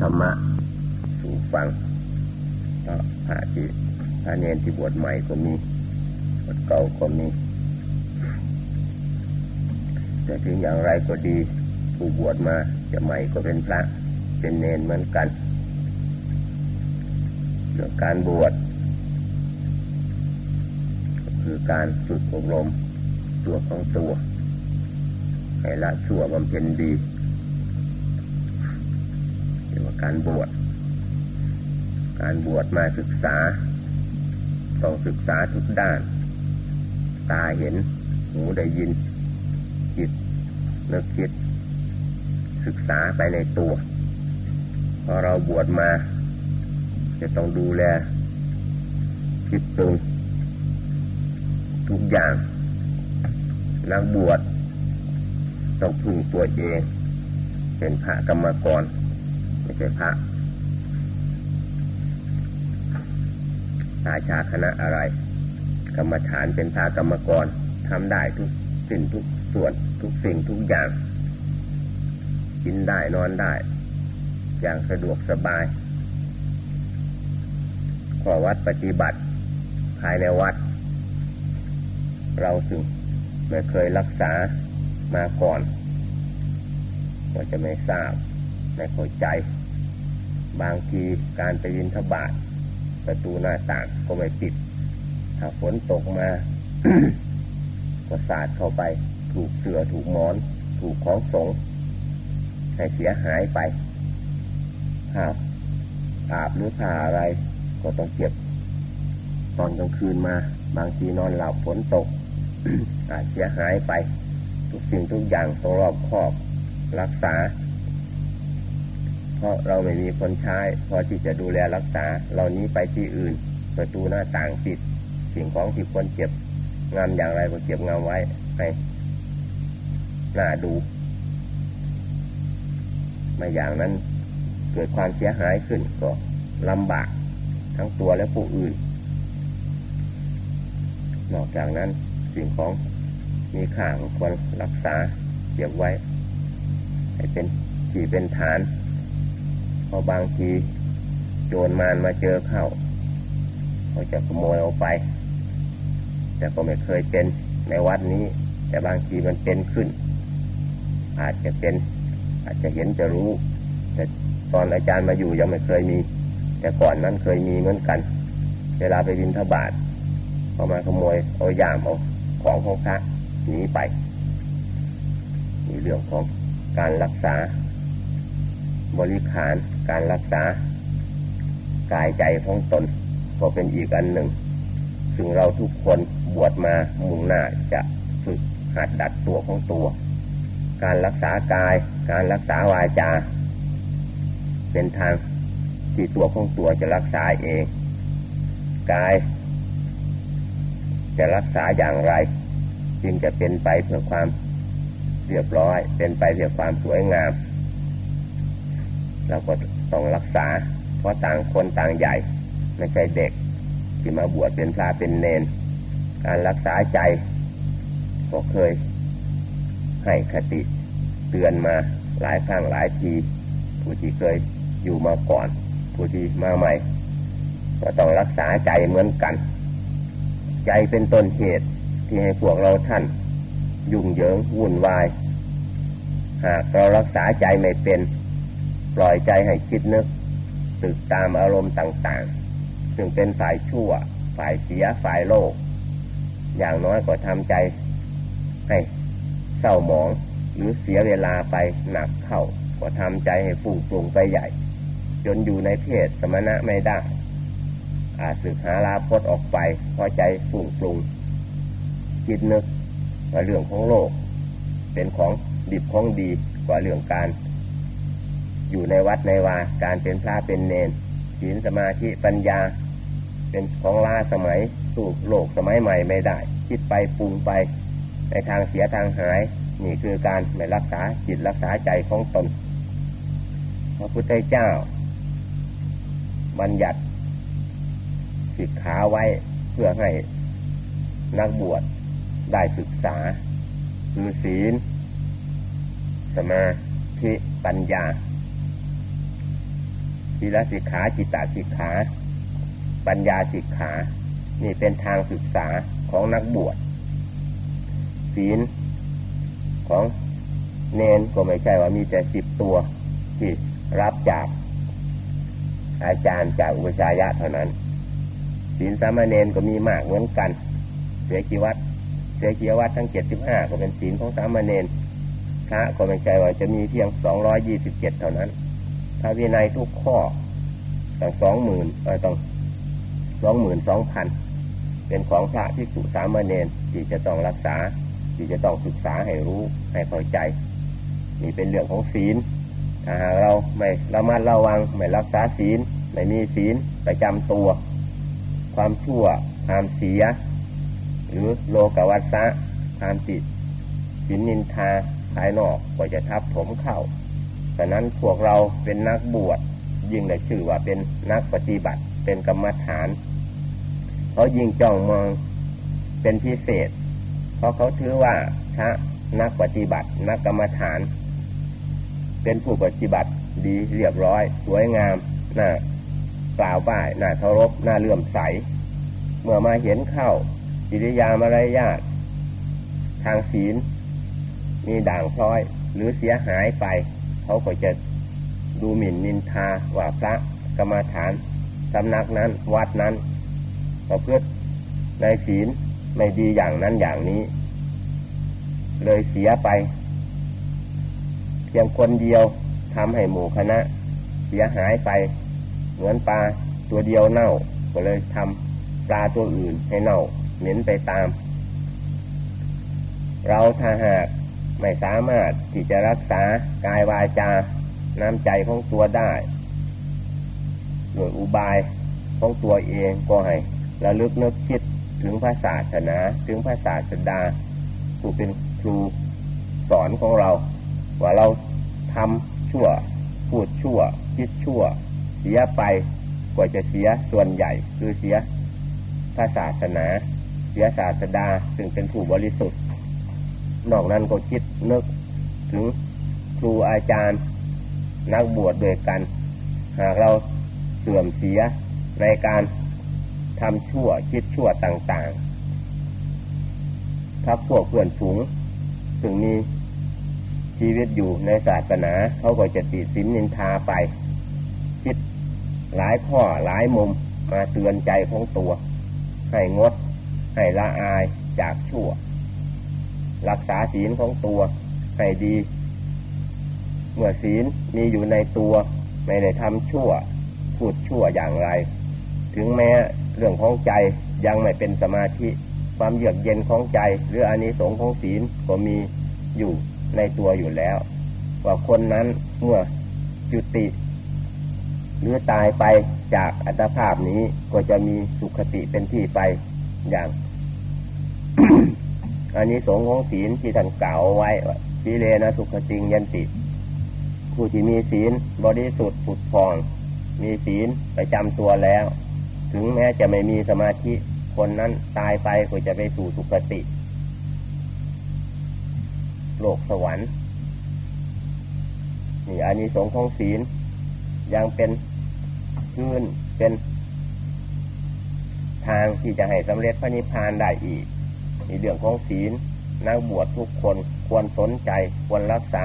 ธรรมะสู่ฟังก็พระที่พระเนนที่บวชใหม่ก็มีบวชเก่าก็มี แต่ถึงอย่างไรก็ดีผู้บวชมาจะใหม่ก็เป็นพระ เป็นเนนเหมือนกันเรื่องการบวชคือการฝึกอบรมตัวของตัวให้ละชั่วบำเพ็ญดีเรี การบวช การบวชมาศึกษา ต้องศึกษาทุกด้าน ตาเห็น หูได้ยิน จิตนึกคิด ศึกษาไปในตัว พอเราบวชมา จะต้องดูแล คิดปรุงทุกอย่างนักบวชต้องพึ่งตัวเอง เป็นพระกรรมกร ไม่ใช่พระราชาคณะอะไร กรรมฐานเป็นพระกรรมกรทำได้ทุกสิ่งทุกส่วนทุกสิ่งทุกอย่าง กินได้นอนได้ อย่างสะดวกสบายขอวัดปฏิบัติ ภายในวัด เราสึงไม่เคยรักษามาก่อนก็จะไม่ทราบ ไม่เข้าใจ บางทีการไปยินทบาทประตูหน้าต่างก็ไม่ปิด ถ้าฝนตกมา ก็สาดเข้าไป ถูกเสือถูกหมอน ถูกของสงให้เสียหายไปผ้าอาบหรือผ้าอะไร ก็ต้องเก็บ ตอนกลางคืนมา บางทีนอนหลับฝนตก อาจเสียหายไป ทุกสิ่งทุกอย่างต้องรอบคอบ รักษา ราะเราไม่มีคนใช้พอที่จะดูแลรักษาเรานี้ไปที่อื่น ประตูหน้าต่างปิด สิ่งของที่ควรเก็บงามอย่างไรก็เก็บงามไว้ให้หน้าดูไม่อย่างนั้นเกิดความเสียหายขึ้นก็ลำบากทั้งตัวและผู้อื่น นอกจากนั้นสิ่งของมีค่าควรรักษาเก็บไว้ ให้เป็นที่เป็นฐาน พอบางทีโจรมารมาเจอเข้าเขาจะขโมยเอาไป แต่ก็ไม่เคยเป็นในวัดนี้ แต่บางทีมันเป็นขึ้น อาจจะเป็น อาจจะเห็นจะรู้ แต่ตอนอาจารย์มาอยู่ยังไม่เคยมี แต่ก่อนนั้นเคยมีเหมือนกัน เวลาไปบินทบาทเขามาขโมยเอายามเอาของของพระหนีไปมีเรื่องของการรักษาบริขาร การรักษากายใจของตน ก็เป็นอีกอันหนึ่ง ซึ่งเราทุกคนบวชมามุ่งหน้าจะฝึกหัดดัดตัวของตัว การรักษากาย การรักษาวาจา เป็นทางที่ตัวของตัวจะรักษาเอง กาย จะรักษาอย่างไร จึงจะเป็นไปเพื่อความเรียบร้อย เป็นไปเพื่อความสวยงาม เราก็ ต้องรักษา เพราะต่างคนต่างใหญ่ไม่ใช่เด็ก ที่มาบวชเป็นพระเป็นเนน การรักษาใจ ก็เคย ให้คติเตือนมาหลายครั้งหลายที ผู้ที่เคยอยู่มาก่อน ผู้ที่มาใหม่ ก็ต้องรักษาใจเหมือนกัน ใจเป็นต้นเหตุที่ให้พวกเราท่าน ยุ่งเหยิงวุ่นวาย หากเรารักษาใจไม่เป็น ปล่อยใจให้คิดนึกตึกตามอารมณ์ต่าง ๆ ซึ่งเป็นฝ่ายชั่ว ฝ่ายเสียฝ่ายโลก อย่างน้อยก็ทำใจ ให้เศร้าหมองหรือเสียเวลาไปหนักเข้าก็ทำใจให้ฟุ้งปรุงไปใหญ่ จนอยู่ในเพศสมณะไม่ได้ อาจสึกหาลาพดออกไปพราะใจฟุ้งปรุง คิดนึกว่าเรื่องของโลก เป็นของดิบของดีกว่าเรื่องการ อยู่ในวัดในวา การเป็นพระเป็นเนนศีลสมาธิปัญญา เป็นของล้าสมัยสู่โลกสมัยใหม่ไม่ได้ คิดไปปรุงไป ในทางเสียทางหาย นี่คือการไม่รักษาจิตรักษาใจของตน พระพุทธเจ้า บัญญัติสิกขาไว้เพื่อให้นักบวชได้ศึกษา คือศีล สมาธิปัญญา ศีลสิกขาจิตตสิกขา ปัญญาสิกขา นี่เป็นทางศึกษาของนักบวชศีลของเนนก็ไม่ใช่ว่ามีแต่สิบตัวที่รับจากอาจารย์จากอุปชายะเท่านั้นศีลสามเณรก็มีมากเหมือนกัน เสียกีวัดเสียกีวัดทั้งเจ็ดสิบห้าก็เป็นศีลของสามเณรพระก็ไม่ใช่ว่าจะมีเพียงสองร้อยยี่สิบเจ็ดเท่านั้น ถ้าวินัยทุกข้อตั้งสองหมื่นเออต้องสองหมื่นสองพันเป็นของพระภิกษุสามเณรที่จะต้องรักษาที่จะต้องศึกษาให้รู้ให้เข้าใจ นี่เป็นเรื่องของศีลถ้าหากเราไม่ระมัดระวังไม่รักษาศีลไม่มีศีลประจำตัว ความชั่วความเสีย หรือโลกวัฏสะความติดสินนินทาภายนอกก็จะทับถมเข้า ฉะนั้นพวกเราเป็นนักบวชยิ่งได้ชื่อว่าเป็นนักปฏิบัติ เป็นกรรมฐานเขายิ่งจ้องมองเป็นพิเศษ เพราะเขาถือว่าพระนักปฏิบัติ นักกรรมฐาน เป็นผู้ปฏิบัติดีเรียบร้อย สวยงามน่ากล่าวบ่ายน่าเคารพน่าเลื่อมใส เมื่อมาเห็นเข้าจิริยามารยาททางศีล มีด่างพร้อยหรือเสียหายไป เขาก็จะดูหมิ่นนินทาว่าพระกรรมฐานสำนักนั้น วัดนั้นประพฤติในศีลไม่ดีอย่างนั้นอย่างนี้ เลยเสียไป เพียงคนเดียวทำให้หมู่คณะ เสียหายไป เหมือนปลาตัวเดียวเน่า ก็เลยทำปลาตัวอื่นให้เน่าเหม็นไปตาม เราถ้าหาก ไม่สามารถที่จะรักษากายวาจาน้ำใจของตัวได้โดยอุบายของตัวเองก็ให้ระลึกนึกคิดถึงพระศาสนาถึงพระศาสดาผู้เป็นครูสอนของเรา ว่าเราทำชั่ว พูดชั่ว คิดชั่ว เสียไปกว่าจะเสียส่วนใหญ่คือเสียพระศาสนา เสียศาสดาซึ่งเป็นผู้บริสุทธิ์ นอกนั้นก็คิดนึกถึงครูอาจารย์ นักบวชด้วยกัน หากเราเสื่อมเสียในการทำชั่วคิดชั่วต่างๆ ถ้าพวกเพื่อนฝูงถึงมีชีวิตอยู่ในศาสนาเขาก็จะติดสินนินทาไป คิดหลายข้อหลายมุมมาเตือนใจของตัว ให้งด ให้ละอายจากชั่ว รักษาศีลของตัวให้ดี เมื่อศีลมีอยู่ในตัว ไม่ได้ทำชั่ว พูดชั่วอย่างไร ถึงแม้เรื่องของใจยังไม่เป็นสมาธิ ความเยือกเย็นของใจ หรืออานิสงส์ของศีลก็มีอยู่ในตัวอยู่แล้วว่าคนนั้นเมื่อจุติ หรือตายไปจากอัตภาพนี้ก็จะมีสุขติเป็นที่ไปอย่าง อันนี้สงของศีลที่ท่านกล่าวไว้สีเลนะสุขติงยันติ ผู้ที่มีศีลบริสุทธิ์ผุดพอง มีศีลประจำตัวแล้ว ถึงแม้จะไม่มีสมาธิคนนั้นตายไปก็จะไปสู่สุคติ โลกสวรรค์นี่อานิสงส์ของศีลยังเป็นพื้นเป็นทางที่จะให้สำเร็จพระนิพพานได้อีก ในเรื่องของศีลนักบวชทุกคนควรสนใจ ควรรักษา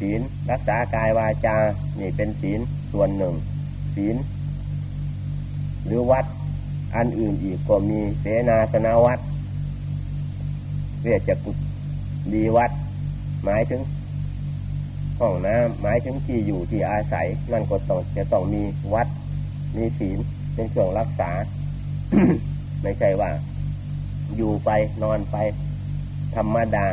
ศีลรักษากายวาจา นี่เป็นศีลส่วนหนึ่ง ศีลหรือวัดอันอื่นอีกก็มีเสนาสนาวัดเรียกจะกุดีวัด หมายถึงห้องน้ำหมายถึงที่อยู่ที่อาศัย นั่นก็ต้องจะต้องมีวัด มีศีลเป็นเครื่องรักษา ไม่ใช่ว่า อยู่ไปนอนไป ธรรมดา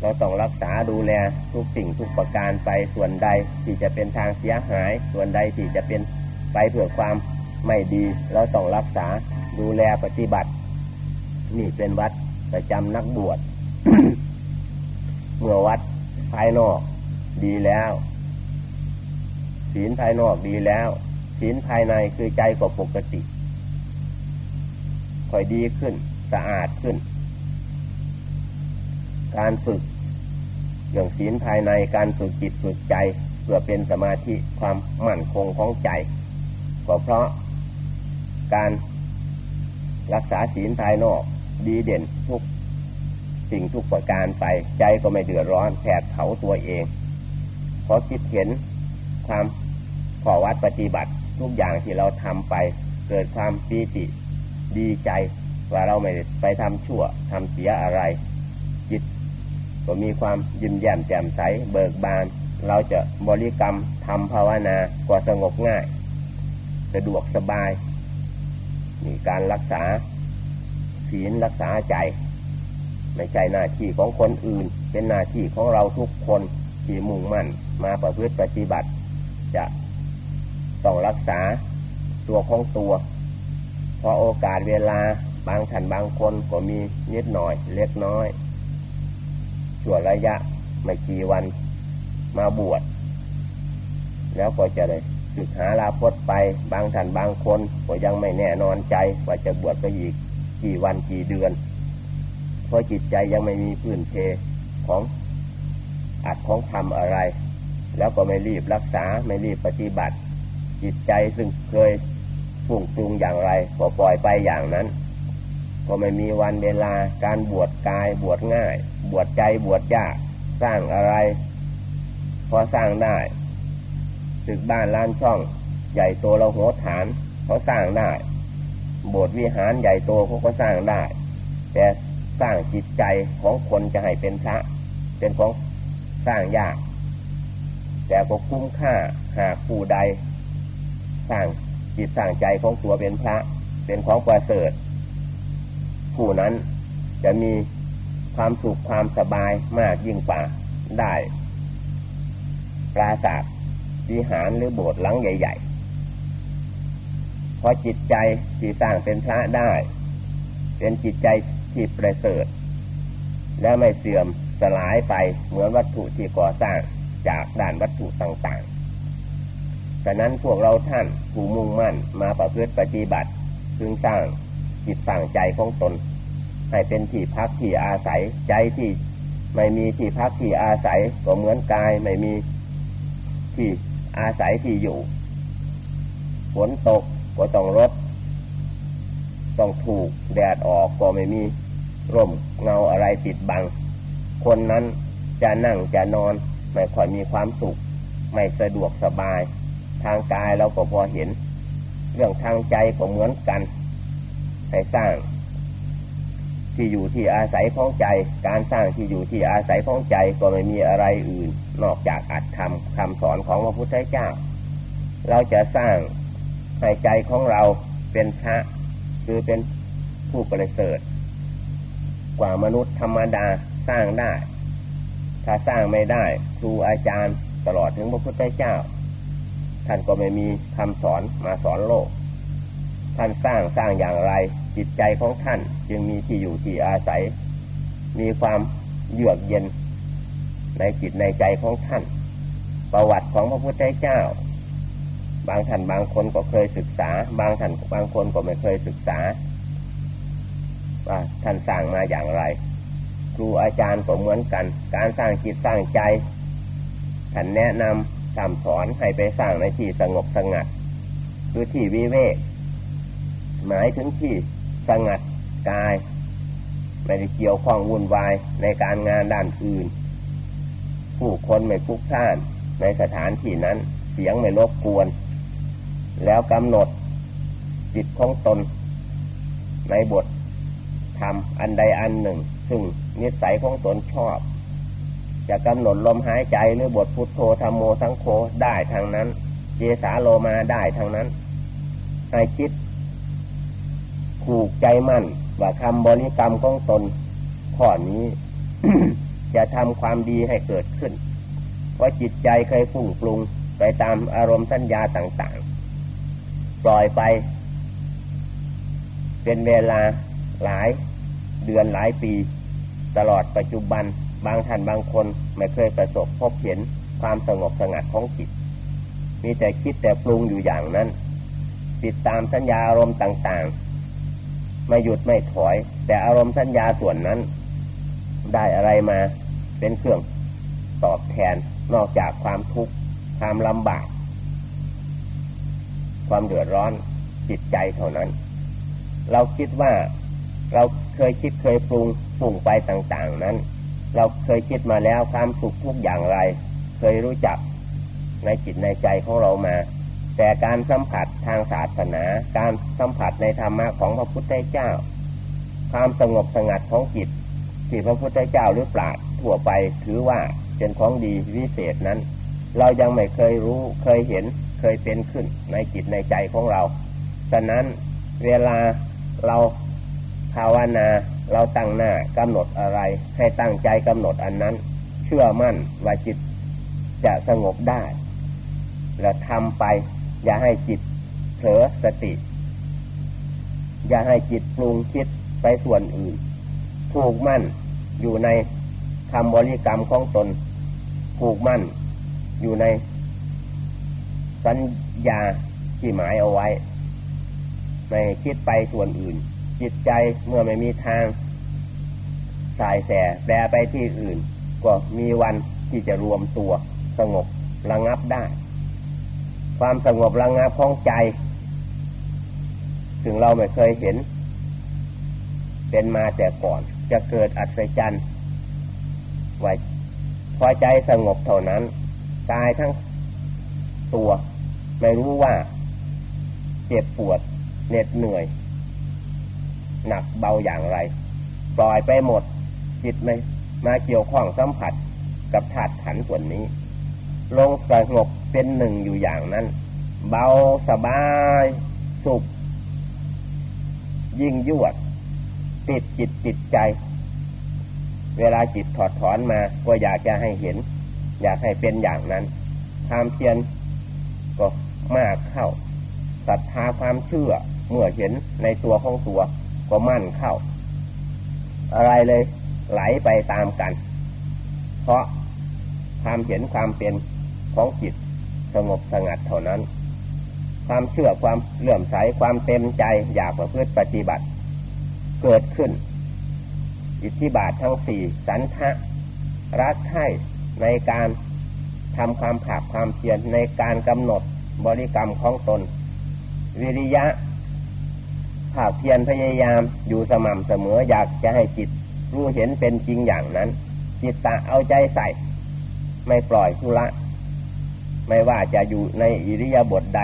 เราต้องรักษาดูแลทุกสิ่งทุกประการไปส่วนใดที่จะเป็นทางเสียหาย ส่วนใดที่จะเป็นไปเพื่อความไม่ดีเราต้องรักษาดูแลปฏิบัติ นี่เป็นวัดประจำนักบวชเมื่อวัดภายนอกดีแล้ว ศีลภายนอกดีแล้ว ศีลภายในคือใจก็ปกติค่อยดีขึ้น สะอาดขึ้น การฝึกอย่างศีลภายในการฝึกจิตฝึกใจเพื่อเป็นสมาธิความมั่นคงของใจ ก็เพราะการรักษาศีลภายนอกดีเด่นทุกสิ่งทุกประการไปใจก็ไม่เดือดร้อนแผดเผาตัวเองเพราะคิดเห็นความขอวัดปฏิบัติทุกอย่างที่เราทำไป เกิดความปีติดีใจ ว่าเราไม่ไปทำชั่วทำเสียอะไร จิต ก็มีความยิ้มแย้มแจ่มใสเบิกบาน เราจะบริกรรมทำภาวนาก็สงบง่าย สะดวกสบาย มีการรักษาศีลรักษาใจไม่ใช่หน้าที่ของคนอื่น เป็นหน้าที่ของเราทุกคนที่มุ่งมั่น มาประพฤติปฏิบัติ จะต้องรักษาตัวของตัว เพราะโอกาสเวลา บางท่านบางคนก็มีนิดหน่อย เล็กน้อยช่วระยะไม่กี่วันมาบวชแล้วก็จะได้ศึกหาลาพดไป บางท่านบางคนก็ยังไม่แน่นอนใจว่าจะบวชไปอีกกี่วันกี่เดือน เพราะจิตใจยังไม่มีพื้นเพของอัดของทำอะไร แล้วก็ไม่รีบรักษาไม่รีบปฏิบัติ จิตใจซึ่งเคยฝุ่งปรุงอย่างไรก็ปล่อยไปอย่างนั้น ก็ไม่มีวันเวลาการบวชกายบวชง่าย บวชใจบวชยากสร้างอะไร พอสร้างได้ตึกบ้านล้านช่อง ใหญ่โตเราหัวฐานเขาสร้างได้โบสถ์วิหารใหญ่โตเขาก็สร้างได้ แต่สร้างจิตใจของคนจะให้เป็นพระ เป็นของสร้างยาก แต่ก็คุ้มค่าหากผู้ใด สร้างจิตสร้างใจของตัวเป็นพระ เป็นของประเสริฐ ผู้นั้นจะมีความสุขความสบายมากยิ่งกว่าได้ปราศาสวิหารหรือโบสถ์หลังใหญ่ๆพอจิตใจที่สร้างเป็นพระได้ เป็นจิตใจที่ประเสริฐ และไม่เสื่อมสลายไปเหมือนวัตถุที่ก่อสร้างจากด่านวัตถุต่างๆ ฉะนั้นพวกเราท่านผู้มุ่งมั่นมาประพฤติปฏิบัติพึงสร้าง จิตสร้างใจของตน ให้เป็นที่พักที่อาศัยใจที่ไม่มีที่พักที่อาศัยก็เหมือนกายไม่มีที่อาศัยที่อยู่ฝนตกก็ต้องรดต้องถูกแดดออกก็ไม่มีร่มเงาอะไรปิดบัง คนนั้นจะนั่งจะนอน ไม่ค่อยมีความสุข ไม่สะดวกสบาย ทางกายเราก็พอเห็น เรื่องทางใจก็เหมือนกัน ให้สร้าง ที่อยู่ที่อาศัยของใจ การสร้างที่อยู่ที่อาศัยของใจก็ไม่มีอะไรอื่น นอกจากอัดคำคำสอนของพระพุทธเจ้า เราจะสร้างให้ใจของเราเป็นพระคือเป็นผู้ประเสริฐกว่ามนุษย์ธรรมดาสร้างได้ ถ้าสร้างไม่ได้ ครูอาจารย์ตลอดถึงพระพุทธเจ้า ท่านก็ไม่มีคำสอนมาสอนโลก ท่านสร้างสร้างอย่างไร จิตใจของท่านจึงมีที่อยู่ที่อาศัย มีความเยือกเย็นในจิตในใจของท่าน ประวัติของพระพุทธเจ้า บางท่านบางคนก็เคยศึกษา บางท่านบางคนก็ไม่เคยศึกษา ว่าท่านสร้างมาอย่างไร ครูอาจารย์ก็เหมือนกัน การสร้างจิตสร้างใจท่านแนะนำสั่สอนให้ไปสร้างในที่สงบสงัดคือที่วิเวกหมายถึงที่ สงัดกาย ไม่ได้เกี่ยวข้องวุ่นวายในการงานด้านอื่น ผู้คนไม่พุกท่านในสถานที่นั้น เสียงไม่รบกวน แล้วกำหนดจิตของตน ในบททำอันใดอันหนึ่ง ซึ่งนิสัยของตนชอบ จะกำหนดลมหายใจหรือบทพุทโธธรรมโมสังโฆได้ทางนั้น เจสาโลมาได้ทางนั้นให้คิด ผูกใจมั่นว่าคำบริกรรมของตนข้อนี้ จะทำความดีให้เกิดขึ้น เพราะจิตใจเคยฟุ้งปรุงไปตามอารมณ์สัญญาต่างๆ ปล่อยไป เป็นเวลาหลายเดือนหลายปี ตลอดปัจจุบันบางท่านบางคนไม่เคยประสบพบเห็นความสงบสงัดของจิต มีแต่คิดแต่ปรุงอยู่อย่างนั้น ติดตามสัญญาอารมณ์ต่างๆ ไม่หยุดไม่ถอย แต่อารมณ์สัญญาส่วนนั้น ได้อะไรมาเป็นเครื่องตอบแทนนอกจากความทุกข์ความลำบาก ความเดือดร้อนจิตใจเท่านั้น เราคิดว่าเราเคยคิดเคยปรุงปรุงไปต่าง ๆ นั้น เราเคยคิดมาแล้วความสุขทุกอย่างไร เคยรู้จักในจิตในใจของเรามา แต่การสัมผัสทางศาสนา การสัมผัสในธรรมะของพระพุทธเจ้า ความสงบสงัดของจิตที่พระพุทธเจ้าหรือปราดทั่วไปถือว่าเป็นของดีวิเศษนั้น เรายังไม่เคยรู้เคยเห็นเคยเป็นขึ้นในจิตในใจของเราฉะนั้นเวลาเราภาวนาเราตั้งหน้ากำหนดอะไร ให้ตั้งใจกำหนดอันนั้น เชื่อมั่นว่าจิตจะสงบได้ และทำไป อย่าให้จิตเผลอสติ อย่าให้จิตปรุงคิดไปส่วนอื่น ผูกมั่นอยู่ในคำบริกรรมของตน ผูกมั่นอยู่ในสัญญาที่หมายเอาไว้ ไม่คิดไปส่วนอื่น จิตใจเมื่อไม่มีทางสายแสแปรไปที่อื่น ก็มีวันที่จะรวมตัวสงบระงับได้ ความสงบระงงับของใจ ถึงเราไม่เคยเห็น เป็นมาแต่ก่อน จะเกิดอัศจรรย์ไว้พอใจสงบเท่านั้นกายทั้งตัว ไม่รู้ว่า เจ็บปวดเหน็ดเหนื่อย หนักเบาอย่างไร ปล่อยไปหมด จิตไม่มาเกี่ยวข้องสัมผัสกับธาตุขันส่วนนี้ ลงสงบ เป็นหนึ่งอยู่อย่างนั้น เบาสบาย สุข ยิ่งยวด ติดจิตจิตใจ เวลาจิตถอดถอนมา ก็อยากจะให้เห็น อยากให้เป็นอย่างนั้นความเพียรก็มากเข้าศรัทธาความเชื่อเมื่อเห็นในตัวของตัว ก็มั่นเข้า อะไรเลยไหลไปตามกัน เพราะความเห็นความเป็นของจิต สงบสงัดเท่านั้น ความเชื่อความเลื่อมใสความเต็มใจอยากประพฤติปฏิบัติ เกิดขึ้น อิทธิบาททั้งสี่สันทะรักใคร่ในการทำความผาดความเพียรในการกำหนดบริกรรมของตน วิริยะผาดเพียรพยายามอยู่สม่ำเสมออยากจะให้จิตรู้เห็นเป็นจริงอย่างนั้น จิตตะเอาใจใส่ ไม่ปล่อยทุละ ไม่ว่าจะอยู่ในอิริยาบถใด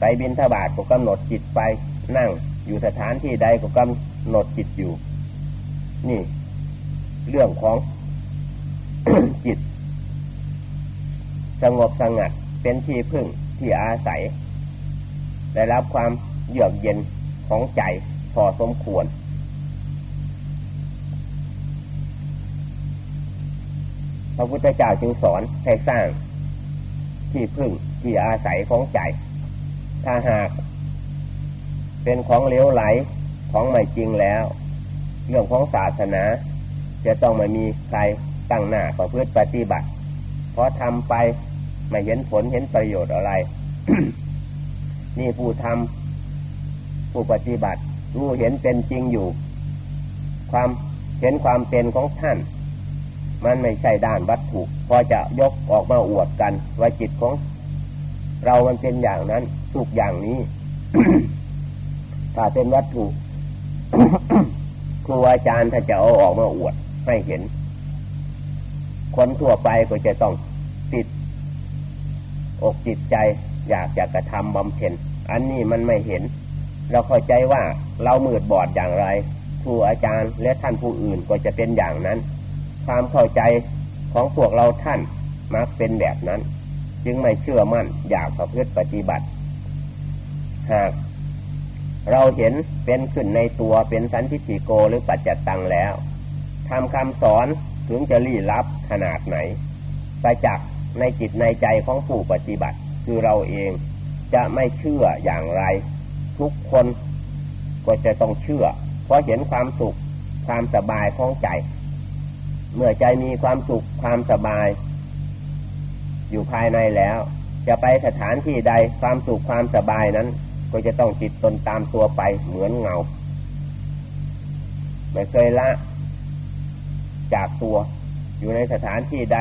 ไปบินทบาทก็กำหนดจิตไป นั่งอยู่สถานที่ใดก็กำหนดจิตอยู่ นี่ เรื่องของจิต สงบสงัดเป็นที่พึ่งที่อาศัย ได้รับความเยือกเย็นของใจพอสมควร พระพุทธเจ้าจึงสอนให้สร้าง ที่พึ่งที่อาศัยของใจ ถ้าหาก เป็นของเลี้ยวไหลของไม่จริงแล้ว เรื่องของศาสนา จะต้องไม่มีใครตั้งหน้าประพฤติปฏิบัติ เพราะทำไปไม่เห็นผลเห็นประโยชน์อะไร นี่ผู้ทำผู้ปฏิบัติรู้เห็นเป็นจริงอยู่ ความเห็นความเป็นของท่าน มันไม่ใช่ด้านวัตถุพอจะยกออกมาอวดกัน ว่าจิตของ เรามันเป็นอย่างนั้นทุกอย่างนี้ ถ้าเป็นวัตถุครูอาจารย์ถ้าจะเอาออกมาอวดให้เห็น คนทั่วไปก็จะต้องติด อกจิตใจอยากจะกระทำบำเพ็ญอันนี้มันไม่เห็น เราเข้าใจว่าเรามืดบอดอย่างไรครูอาจารย์และท่านผู้อื่นก็จะเป็นอย่างนั้น ความเข้าใจของพวกเราท่านมักเป็นแบบนั้น จึงไม่เชื่อมั่นอยากประพฤติปฏิบัติ หากเราเห็นเป็นขึ้นในตัวเป็นสันทิฏฐิโกหรือปัจจตังแล้วทำคำสอนถึงจะลี้ลับขนาดไหนไปจากในจิตในใจของผู้ปฏิบัติ คือเราเองจะไม่เชื่ออย่างไร ทุกคนก็จะต้องเชื่อ เพราะเห็นความสุขความสบายของใจ เมื่อใจมีความสุขความสบาย อยู่ภายในแล้ว จะไปสถานที่ใดความสุขความสบายนั้น ก็จะต้องจิตตนตามตัวไปเหมือนเงา ไม่เคยละ จากตัว อยู่ในสถานที่ใด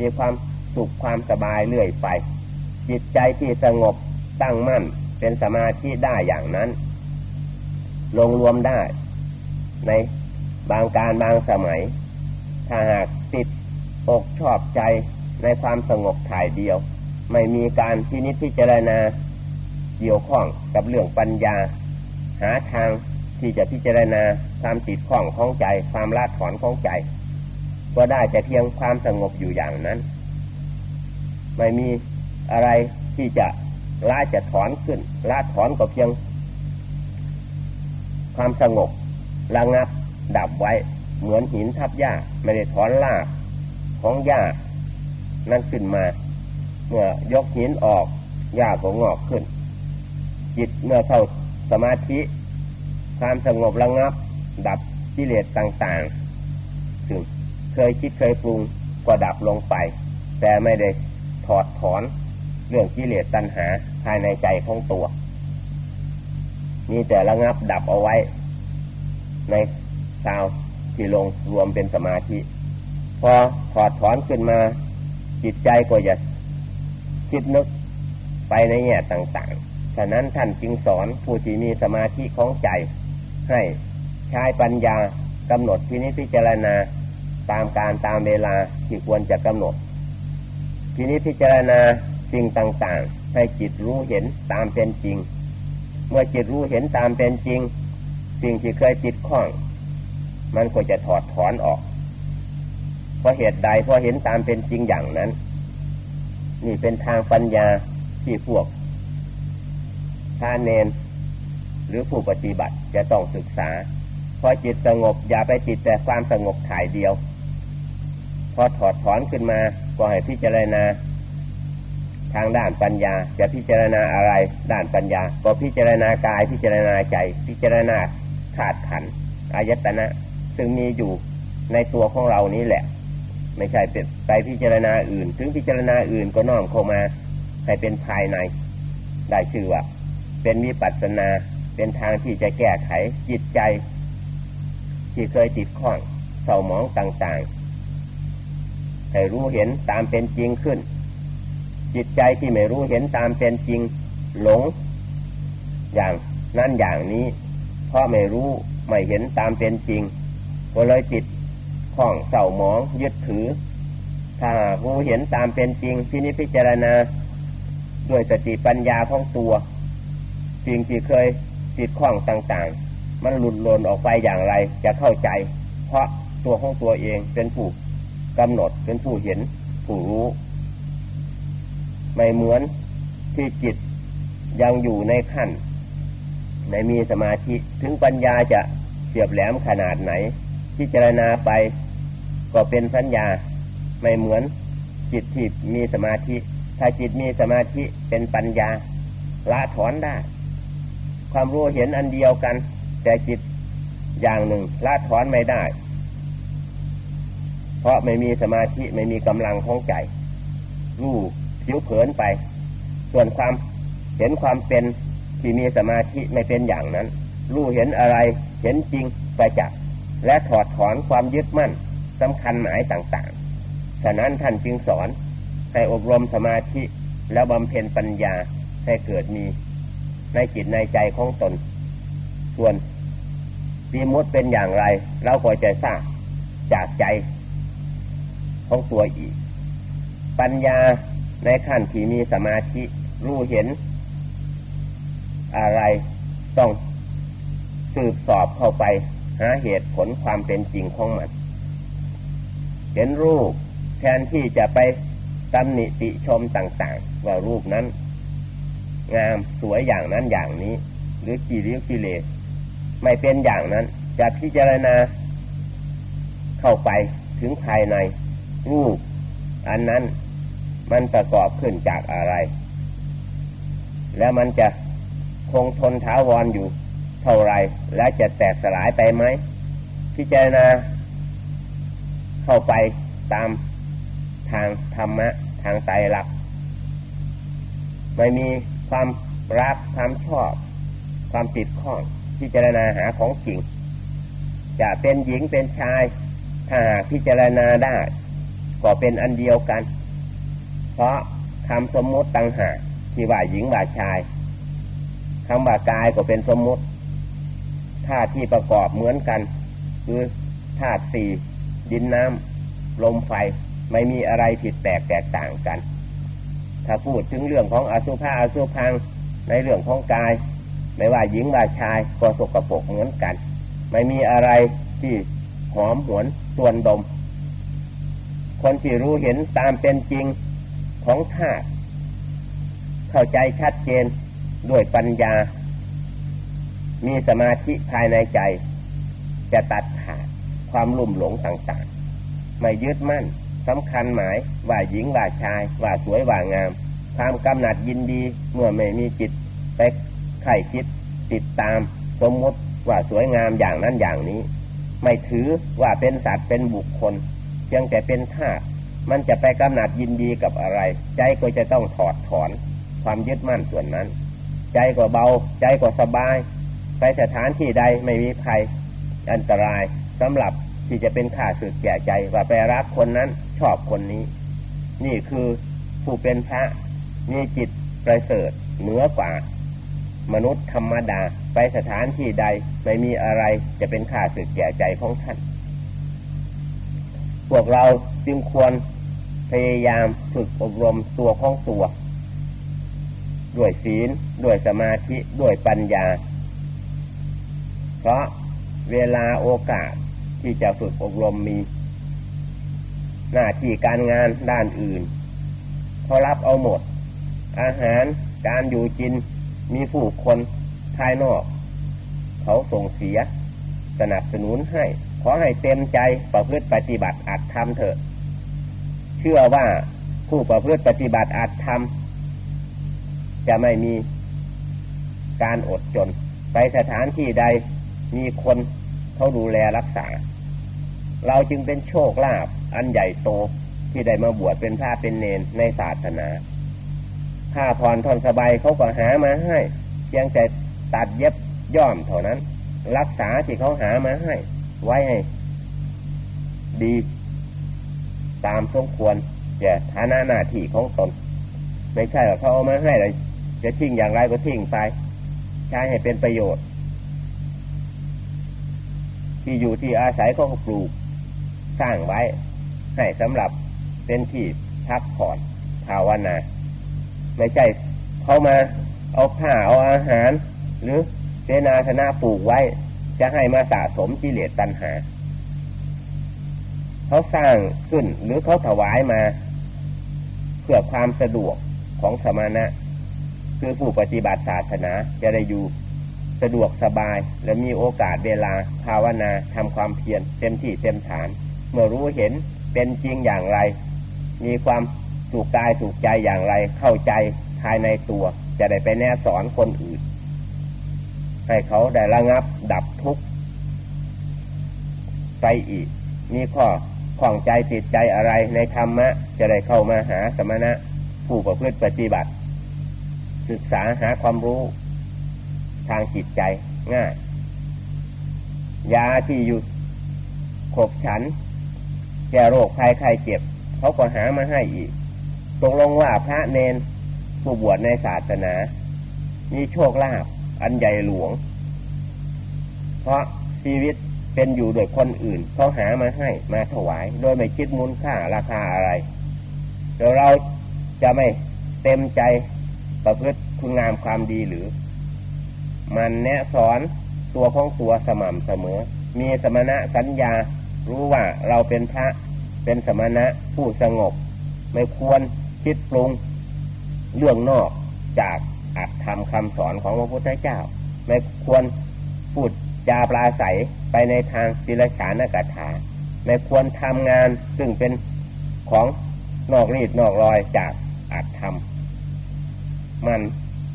มีความสุขความสบายเรื่อยไป จิตใจที่สงบตั้งมั่นเป็นสมาธิได้อย่างนั้น ลงรวมได้ ในบางการบางสมัย ถ้าหากติดอกชอบใจในความสงบถ่ายเดียว ไม่มีการพินิจพิจารณาเกี่ยวข้องกับเรื่องปัญญา หาทางที่จะพิจารณาความติดข้องของใจ ความลาดถอนของใจ ก็ได้แต่เพียงความสงบอยู่อย่างนั้น ไม่มีอะไรที่จะละจะถอนขึ้นละถอนก็เพียง ความสงบระงับดับไว้ เหมือนหินทับหญ้าไม่ได้ถอนลากของหญ้านั่นขึ้นมา เมื่อยกหินออกหญ้าก็งอกขึ้น จิตเมื่อเข้าสมาธิ ความสงบระงับ ดับกิเลสต่างๆซึ่งเคยคิดเคยปรุงก็ดับลงไป แต่ไม่ได้ถอดถอนเรื่องกิเลสตัณหาภายในใจของตัวมีแต่ระงับดับเอาไว้ ในชาว ที่ลงรวมเป็นสมาธิ พอถอดถอนขึ้นมา จิตใจก็จะคิดนึกไปในแง่ต่างๆ ฉะนั้นท่านจึงสอนผู้ที่มีสมาธิของใจ ให้ใช้ปัญญากำหนดพินิจพิจารณาตามการตามเวลาที่ควรจะกำหนดพินิจพิจารณาสิ่งต่างๆ ให้จิตรู้เห็นตามเป็นจริง เมื่อจิตรู้เห็นตามเป็นจริง สิ่งที่เคยจิตข้อง มันก็จะถอดถอนออก เพราะเหตุใดเพราะเห็นตามเป็นจริงอย่างนั้น นี่เป็นทางปัญญาที่พวกชาเนน หรือผู้ปฏิบัติจะต้องศึกษาพอจิตสงบอย่าไปติดแต่ความสงบถ่ายเดียว พอถอดถอนขึ้นมาก็ให้พิจารณา ทางด้านปัญญา จะพิจารณาอะไรด้านปัญญา ก็พิจารณากายพิจารณาใจ พิจารณาขาดขันอายตนะ ซึ่งมีอยู่ในตัวของเรานี้แหละ ไม่ใช่เป็นไปพิจารณาอื่น ถึงพิจารณาอื่นก็น้อมเข้ามาให้เป็นภายในได้ชื่อว่า เป็นมีปัสนาเป็นทางที่จะแก้ไขจิตใจ ที่เคยติดข้องเศร้าหมองต่างๆ ให้รู้เห็นตามเป็นจริงขึ้น จิตใจที่ไม่รู้เห็นตามเป็นจริงหลง อย่างนั่นอย่างนี้เพราะไม่รู้ไม่เห็นตามเป็นจริง ก็เลยจิตข้องเศร้าหมองยึดถือ ถ้ารู้เห็นตามเป็นจริงพินิจพิจารณาด้วยสติปัญญาของตัวสิ่งที่เคยติดข้องต่างๆ มันหลุดหลนออกไปอย่างไร จะเข้าใจ เพราะตัวของตัวเองเป็นผู้กำหนดเป็นผู้เห็น ผู้รู้ ไม่เหมือนที่จิตยังอยู่ในขั้น ในมีสมาธิถึงปัญญาจะเฉียบแหลมขนาดไหน พิจารณาไปก็เป็นสัญญาไม่เหมือนจิตที่มีสมาธิ ถ้าจิตมีสมาธิเป็นปัญญาละถอนได้ ความรู้เห็นอันเดียวกัน แต่จิตอย่างหนึ่งละถอนไม่ได้ เพราะไม่มีสมาธิไม่มีกำลังของใจรู้ผิวเผินไป ส่วนความเห็นความเป็นที่มีสมาธิไม่เป็นอย่างนั้น รู้เห็นอะไรเห็นจริงไปจัก และถอดถอนความยึดมั่นสำคัญหมายต่างๆ ฉะนั้นท่านจึงสอนให้อบรมสมาธิแล้วบำเพ็ญปัญญาให้เกิดมีในจิตในใจของตน ส่วนปีมุดเป็นอย่างไร เราก็จะทราบจากใจของตัวอีก ปัญญาในขั้นที่มีสมาธิรู้เห็น อะไรต้องสืบสอบเข้าไป หาเหตุผลความเป็นจริงของมัน เห็นรูปแทนที่จะไปตำหนิติชมต่าง ๆ ว่ารูปนั้น งามสวยอย่างนั้นอย่างนี้ หรือกี่ริ้วกิเลสไม่เป็นอย่างนั้น จะพิจารณา เข้าไปถึงภายใน รูป อันนั้นมันประกอบขึ้นจากอะไร แล้วมันจะคงทนท้าวรออยู่ เท่าไรและจะแตกสลายไปไหมพิจารณาเข้าไปตามทางธรรมะ ทางใจรัก ไม่มีความรักความชอบ ความติดข้องพิจารณาหาของจริง จะเป็นหญิงเป็นชาย ถ้าพิจารณาได้ ก็เป็นอันเดียวกัน เพราะคำสมมติต่างหากที่ว่าหญิงว่าชายคำว่ากายก็เป็นสมมติ ธาตุที่ประกอบเหมือนกัน คือธาตุสี่ดินน้ำลมไฟไม่มีอะไรผิดแปลกแตกต่างกัน ถ้าพูดถึงเรื่องของอสุภะอสุพังในเรื่องของกาย ไม่ว่าหญิงว่าชายก็สกปรกเหมือนกัน ไม่มีอะไรที่หอมหวนส่วนดม คนที่รู้เห็นตามเป็นจริงของธาตุเข้าใจชัดเจนด้วยปัญญา มีสมาธิภายในใจ จะตัดขาดความลุ่มหลงต่างๆ ไม่ยึดมั่นสำคัญหมายว่าหญิงว่าชาย ว่าสวยว่างามความกำหนัดยินดีเมื่อไม่มีจิตไปไข่คิดติดตามสมมติว่าสวยงามอย่างนั้นอย่างนี้ ไม่ถือว่าเป็นสัตว์เป็นบุคคลเพียงแต่เป็นธาตุมันจะไปกำหนัดยินดีกับอะไร ใจก็จะต้องถอดถอน ความยึดมั่นส่วนนั้น ใจก็เบา ใจก็สบาย ไปสถานที่ใดไม่มีใครอันตรายสำหรับที่จะเป็นข่าสึกแก่ใจว่าไปรักคนนั้นชอบคนนี้ นี่คือผู้เป็นพระมีจิตประเสริฐเหนือกว่า มนุษย์ธรรมดาไปสถานที่ใดไม่มีอะไรจะเป็นข่าสึกแก่ใจของท่าน พวกเราจึงควรพยายามฝึกอบรมตัวของตัว ด้วยศีล ด้วยสมาธิ ด้วยปัญญา เพราะเวลาโอกาสที่จะฝึกอบรมมี หน้าที่การงานด้านอื่นเขารับเอาหมด อาหารการอยู่กินมีผู้คนภายนอก เขาส่งเสีย สนับสนุนให้ ขอให้เต็มใจประพฤติปฏิบัติอาจทำเถอะ เชื่อว่าผู้ประพฤติปฏิบัติอาจทำจะไม่มีการอดจน ไปสถานที่ใด มีคนเขาดูแลรักษา เราจึงเป็นโชคลาภอันใหญ่โตที่ได้มาบวชเป็นพระเป็นเนนในศาสนาผ้าผ่อนทอนสบายเขาก็หามาให้เพียงแต่ตัดเย็บย่อมเท่านั้น รักษาที่เขาหามาให้ ไว้ให้ ดี ตามสมควรแก่ฐานะหน้าที่ของตน ไม่ใช่ว่าเขาเอามาให้เลยจะทิ้งอย่างไรก็ทิ้งไป ใช้ให้เป็นประโยชน์ ที่อยู่ที่อาศัยเขาก็ปลูก สร้างไว้ ให้สำหรับเป็นที่พักผ่อนภาวนาไม่ใช่เขามาเอาผ้าเอาอาหาร หรือเจนาธนาปลูกไว้ จะให้มาสะสมกิเลสตัณหา เขาสร้างขึ้นหรือเขาถวายมา เพื่อความสะดวกของสมณะ คือผู้ปฏิบัติศาสนาจะได้อยู่ สะดวกสบาย และมีโอกาสเวลาภาวนาทำความเพียรเต็มที่เต็มฐาน เมื่อรู้เห็นเป็นจริงอย่างไร มีความถูกกายถูกใจอย่างไร เข้าใจภายในตัวจะได้ไปแนะสอนคนอื่น ให้เขาได้ระงับดับทุกข์ไปอีก มีข้อข้องใจติดใจอะไรในธรรมะ จะได้เข้ามาหาสมณะ ผู้ประพฤติปฏิบัติ ศึกษาหาความรู้ ทางจิตใจง่าย ยาที่อยู่ขบฉัน แก่โรคภัยไข้เจ็บ เขาก็หามาให้อีก ตกลงว่าพระเนนผู้บวชในศาสนา มีโชคลาภอันใหญ่หลวง เพราะชีวิตเป็นอยู่โดยคนอื่น เขาหามาให้มาถวาย โดยไม่คิดมูลค่าราคาอะไรเดี๋ยวเราจะไม่เต็มใจประพฤติคุณงามความดีหรือ มันแนะสอนตัวของตัวสม่ำเสมอ มีสมณะสัญญา รู้ว่าเราเป็นพระเป็นสมณะผู้สงบ ไม่ควรคิดปรุงเรื่องนอกจากอัตธรรมคำสอนของพระพุทธเจ้า ไม่ควรพูดจาปลาใสไปในทางศิลฉานกถาไม่ควรทำงานซึ่งเป็นของนอกรีดนอกรอยจากอัตธรรม มัน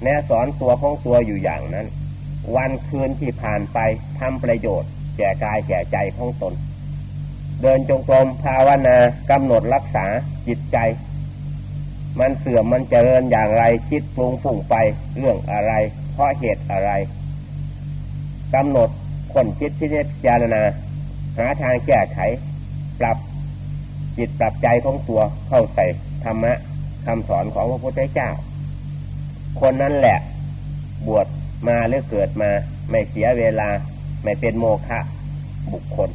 แนะสอนตัวของตัวอยู่อย่างนั้น วันคืนที่ผ่านไปทำประโยชน์แก่กายแก่ใจของตน เดินจงกรมภาวนากำหนดรักษาจิตใจ มันเสื่อมมันเจริญอย่างไรคิดปรุงฝุ่งไปเรื่องอะไร เพราะเหตุอะไรกำหนดคนคิดที่จะพิจารณาหาทางแก้ไข ปรับจิตปรับใจของตัวเข้าใส่ธรรมะคำสอนของพระพุทธเจ้า คนนั้นแหละ บวช มาหรือเกิดมาไม่เสียเวลา ไม่เป็นโมฆะบุคคล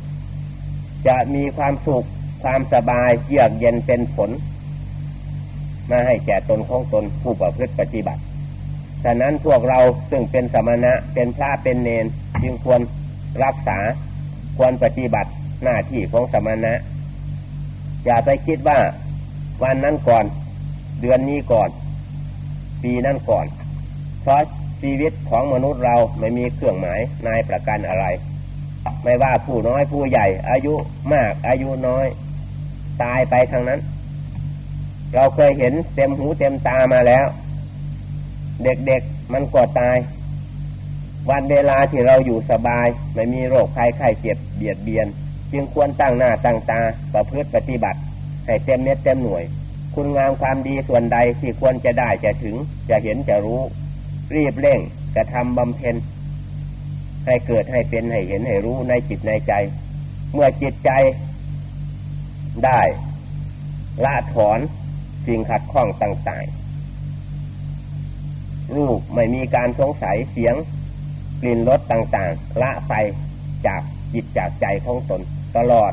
จะมีความสุขความสบายเยือกเย็นเป็นผล มาให้แก่ตนของตนผู้ประพฤติปฏิบัติฉะนั้นพวกเราซึ่งเป็นสมณะเป็นพระเป็นเนนจึงควรรักษาควรปฏิบัติหน้าที่ของสมณะ อย่าไปคิดว่าวันนั้นก่อน เดือนนี้ก่อน ปีนั้นก่อน เพราะ ชีวิตของมนุษย์เราไม่มีเครื่องหมายนายประกันอะไร ไม่ว่าผู้น้อยผู้ใหญ่ อายุมากอายุน้อย ตายไปทางนั้น เราเคยเห็นเต็มหูเต็มตามาแล้ว เด็กๆมันก็ตาย วันเวลาที่เราอยู่สบาย ไม่มีโรคภัยไข้เจ็บเบียดเบียน จึงควรตั้งหน้าตั้งตาประพฤติปฏิบัติ ให้เต็มเม็ดเต็มหน่วย คุณงามความดีส่วนใดที่ควรจะได้จะถึงจะเห็นจะรู้ รีบเร่งจะทำบำเพ็ญให้เกิดให้เป็นให้เห็นให้รู้ในจิตในใจ เมื่อจิตใจได้ละถอนสิ่งขัดข้องต่างๆ รูปไม่มีการสงสัยเสียงกลิ่นรสต่างๆ ละไปจากจิตจากใจของตน ตลอด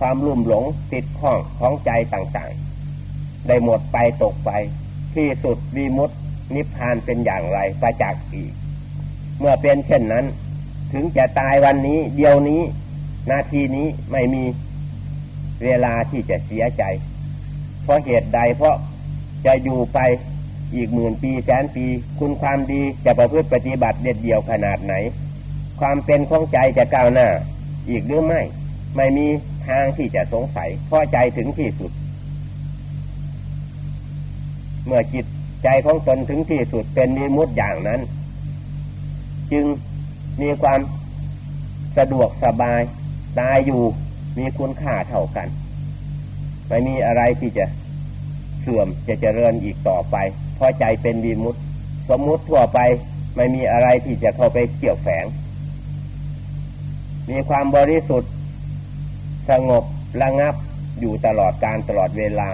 ความลุ่มหลงติดข้องของใจต่างๆ ได้หมดไปตกไป ที่สุดวีมุต นิพพานเป็นอย่างไรประจักษ์อีก เมื่อเป็นเช่นนั้น ถึงจะตายวันนี้ เดียวนี้ นาทีนี้ไม่มีเวลาที่จะเสียใจ เพราะเหตุใดเพราะจะอยู่ไปอีกหมื่นปีแสนปี คุณความดีจะประพฤติปฏิบัติเด็ดเดี่ยวขนาดไหน ความเป็นของใจจะก้าวหน้า อีกหรือไม่ ไม่มีทางที่จะสงสัยเพราะใจถึงที่สุด เมื่อจิต ใจของตนถึงที่สุดเป็นมีมุดอย่างนั้น จึงมีความสะดวกสบายตายอยู่มีคุณค่าเท่ากัน ไม่มีอะไรที่จะเสื่อมจะเจริญอีกต่อไป เพราะใจเป็นดีมุตสมมุติทั่วไปไม่มีอะไรที่จะเข้าไปเกี่ยวแฝง มีความบริสุทธิ์ สงบระงับอยู่ตลอดการตลอดเวลา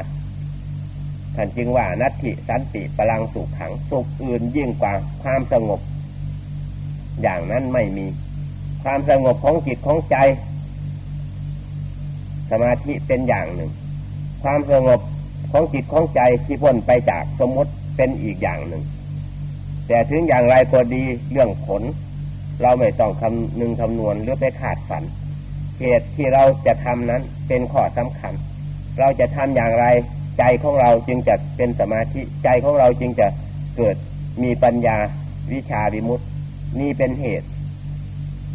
ท่านจึงว่านัตถิสันติพลังสุขขังสุขอื่นยิ่งกว่าความสงบ อย่างนั้นไม่มี ความสงบของจิตของใจ สมาธิเป็นอย่างหนึ่ง ความสงบของจิตของใจที่พ้นไปจากสมมติเป็นอีกอย่างหนึ่ง แต่ถึงอย่างไรก็ดีเรื่องผล เราไม่ต้องคำนึงคำนวณหรือไปขาดฝันเหตุที่เราจะทำนั้นเป็นข้อสำคัญ เราจะทำอย่างไร ใจของเราจึงจะเป็นสมาธิใจของเราจึงจะเกิดมีปัญญาวิชาวิมุตตินี่เป็นเหตุ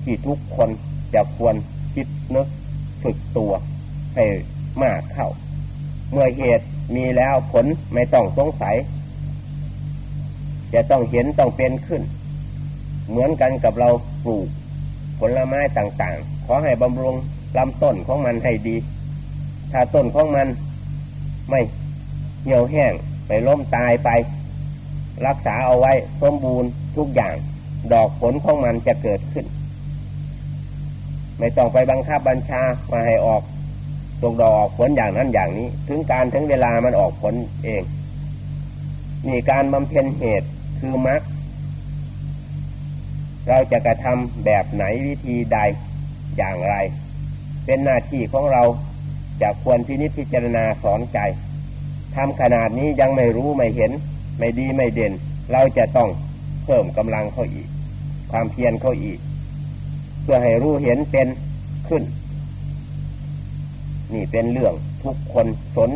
ที่ทุกคนจะควรคิดนึกฝึกตัวให้มากเข้า เมื่อเหตุมีแล้วผลไม่ต้องสงสัย จะต้องเห็นต้องเป็นขึ้น เหมือนกันกับเราปลูกผลไม้ต่างๆ ขอให้บำรุงลำต้นของมันให้ดี ถ้าต้นของมัน ไม่เหี่ยวแห้งไปล้มตายไป รักษาเอาไว้สมบูรณ์ทุกอย่าง ดอกผลของมันจะเกิดขึ้น ไม่ต้องไปบังคับบัญชามาให้ออกตกดอกออกผลอย่างนั้นอย่างนี้ ถึงการถึงเวลามันออกผลเองนี่การบำเพ็ญเหตุคือมรรคเราจะกระทำแบบไหนวิธีใดอย่างไร เป็นหน้าที่ของเรา จะควรพินิจพิจารณาสอนใจทำขนาดนี้ยังไม่รู้ไม่เห็น ไม่ดีไม่เด่น เราจะต้องเพิ่มกำลังเขาอีก ความเพียรเขาอีก เพื่อให้รู้เห็นเป็นขึ้น นี่เป็นเรื่องทุกคนสน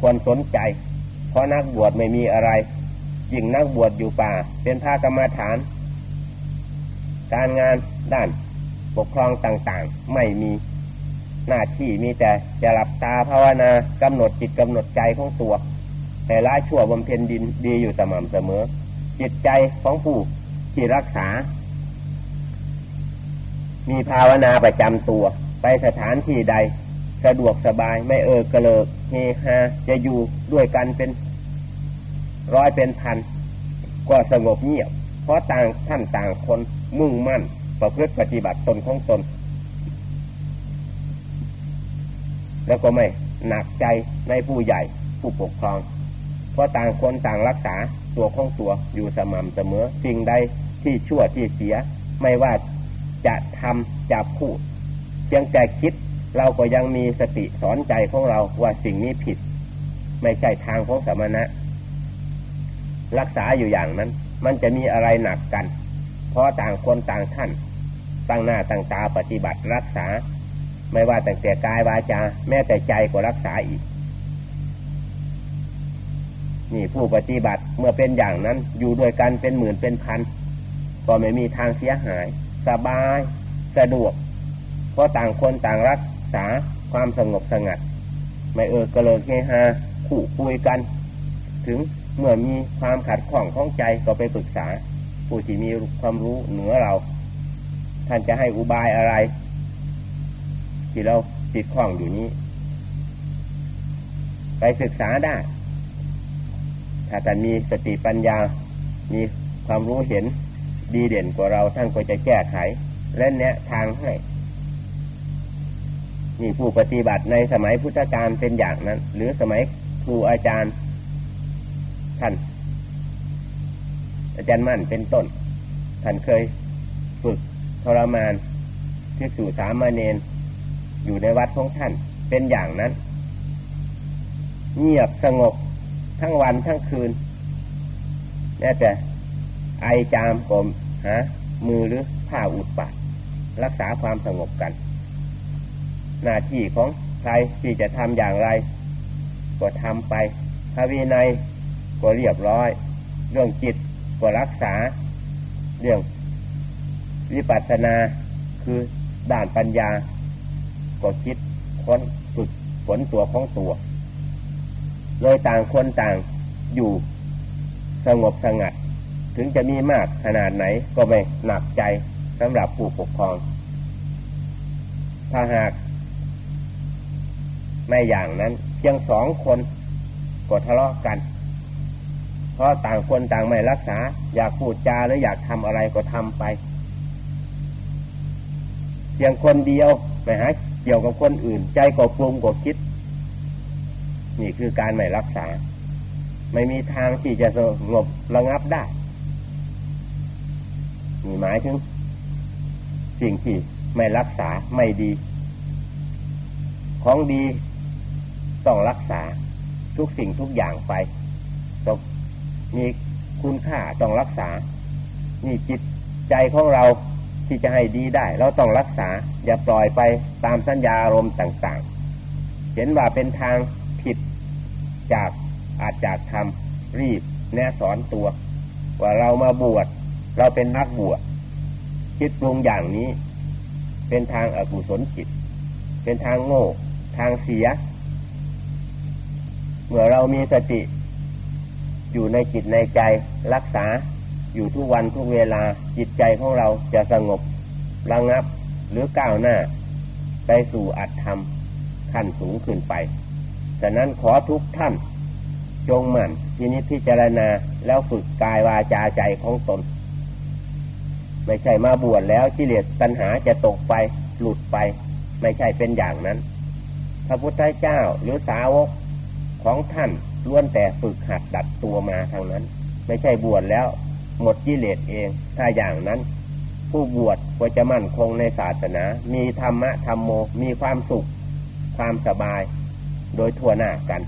ควรสนใจ เพราะนักบวชไม่มีอะไรยิ่งนักบวชอยู่ป่า เป็นภากรรมฐาน การงานด้านปกครองต่างๆ ไม่มี หน้าที่มีแต่จะหลับตาภาวนากำหนดจิตกำหนดใจของตัวแต่ละชั่วบำเพ็ญดินดีอยู่สม่ำเสมอ จิตใจของผู้ที่รักษา มีภาวนาประจำตัว ไปสถานที่ใด สะดวกสบายไม่เออกระเลิกเฮฮาจะอยู่ด้วยกันเป็นร้อยเป็นพัน ก็สงบเงียบ เพราะต่างท่านต่างคนมุ่งมั่นประพฤติปฏิบัติตนของตน แล้วก็ไม่หนักใจในผู้ใหญ่ผู้ปกครอง เพราะต่างคนต่างรักษาตัวของตัวอยู่สม่ำเสมอสิ่งใดที่ชั่วที่เสีย ไม่ว่าจะทำจะพูดเพียงแต่คิดเราก็ยังมีสติสอนใจของเราว่าสิ่งนี้ผิด ไม่ใช่ทางของสมณะ รักษาอยู่อย่างนั้น มันจะมีอะไรหนักกัน เพราะต่างคนต่างท่านตั้งหน้าตั้งตาปฏิบัติรักษา ไม่ว่าแต่แต่กายวาจา แม้แต่ใจก็รักษาอีก นี่ผู้ปฏิบัติเมื่อเป็นอย่างนั้น อยู่ด้วยกันเป็นหมื่นเป็นพัน ก็ไม่มีทางเสียหาย สบาย สะดวก เพราะต่างคนต่างรักษาความสงบสงัด ไม่เออกระเลิกเฮฮาขู่คุยกัน ถึงเมื่อมีความขัดข้องข้องใจก็ไปปรึกษา ผู้ที่มีความรู้เหนือเรา ท่านจะให้อุบายอะไร ที่เราติดข้องอยู่นี้ ไปศึกษาได้ ถ้าท่านมีสติปัญญา มีความรู้เห็นดีเด่นกว่าเราท่านก็จะแก้ไข และแนะทางให้นี่ผู้ปฏิบัติในสมัยพุทธกาลเป็นอย่างนั้น หรือสมัยครูอาจารย์ท่าน อาจารย์มั่นเป็นต้น ท่านเคยฝึกทรมานที่สู่สามเณร อยู่ในวัดของท่าน เป็นอย่างนั้น เงียบสงบทั้งวันทั้งคืนแม้แต่ไอจามกลมหามือหรือผ้าอุดปากรักษาความสงบกัน หน้าที่ของใครที่จะทำอย่างไร ก็ทำไปพระวินัยก็เรียบร้อย เรื่องจิตก็รักษา เรื่องวิปัสสนาคือด่านปัญญา ก็คิดค้นฝึกฝนตัวของตัว เลยต่างคนต่างอยู่สงบสงัด ถึงจะมีมากขนาดไหนก็ไม่หนักใจสำหรับผู้ปกครอง ถ้าหาก ไม่อย่างนั้นเพียงสองคนก็ทะเลาะกัน เพราะต่างคนต่างไม่รักษา อยากพูดจาหรืออยากทำอะไรก็ทำไป เพียงคนเดียวไม่หา เกี่ยวกับคนอื่น ใจก็ปรุงก็คิด นี่คือการไม่รักษา ไม่มีทางที่จะสงบระงับได้มีหมายถึง สิ่งที่ไม่รักษาไม่ดี ของดีต้องรักษาทุกสิ่งทุกอย่างไปต้องมีคุณค่าต้องรักษา นี่จิตใจของเรา ที่จะให้ดีได้ เราต้องรักษา อย่าปล่อยไปตามสัญญาอารมณ์ต่างๆ เห็นว่าเป็นทางผิดจากอาจจากทำรีบแนะสอนตัว ว่าเรามาบวชเราเป็นนักบวชคิดปรุงอย่างนี้ เป็นทางอกุศลจิต เป็นทางโง่ ทางเสีย เมื่อเรามีสติ อยู่ในจิตในใจรักษา อยู่ทุกวันทุกเวลาจิตใจของเราจะสงบระงับหรือก้าวหน้า ไปสู่อัตธรรมขั้นสูงขึ้นไปฉะนั้นขอทุกท่าน จงหมั่นทีนี้พิจารณาแล้วฝึกกายวาจาใจของตน ไม่ใช่มาบวชแล้วกิเลสตัณหาจะตกไปหลุดไป ไม่ใช่เป็นอย่างนั้น พระพุทธเจ้าหรือสาวกของท่านล้วนแต่ฝึกหัดดัดตัวมาทางนั้น ไม่ใช่บวชแล้ว หมดกิเลสเอง ถ้าอย่างนั้น ผู้บวชก็จะมั่นคงในศาสนา มีธรรมะธรรมโม มีความสุข ความสบาย โดยทั่วหน้ากัน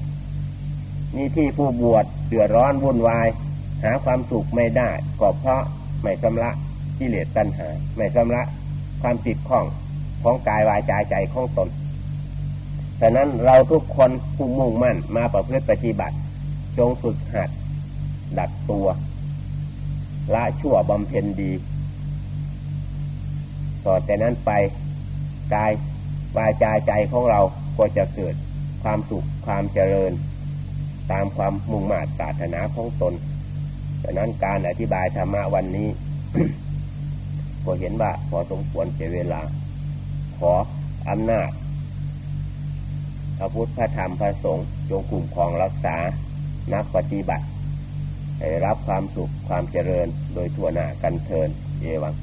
นี่ที่ผู้บวชเดือดร้อนวุ่นวาย หาความสุขไม่ได้ก็เพราะไม่ชำระกิเลสตัณหา ไม่ชำระความติดข้องของกายวายใจใจของตนฉะนั้นเราทุกคนผู้มุ่งมั่นมาประพฤติปฏิบัติ จงฝึกหัด ดัดตัว ละชั่วบำเพ็ญดี ต่อแต่นั้นไปกายวายใจใจของเราก็จะเกิดความสุขความเจริญ ตามความมุ่งมา่ปรารถนาของตนดังนั้นการอธิบายธรรมะวันนี้ ก็เห็นว่าพอสมควรเสียเวลา ขออำนาจพระพุทธพระธรรมพระสงฆ์จงกลุ่มของรักษานักปฏิบัติ ให้รับความสุขความเจริญโดยทั่วหน้ากันเทินเอวัง